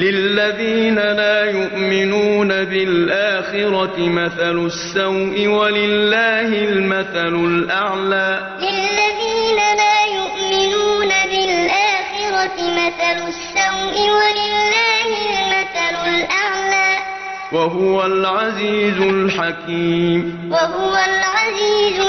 للذين لا يؤمنون بالآخرة مثل السوء ولله المثل الأعلى للذين لا يؤمنون بالآخرة مثل السوء ولله المثل الأعلى وهو العزيز الحكيم وهو العزيز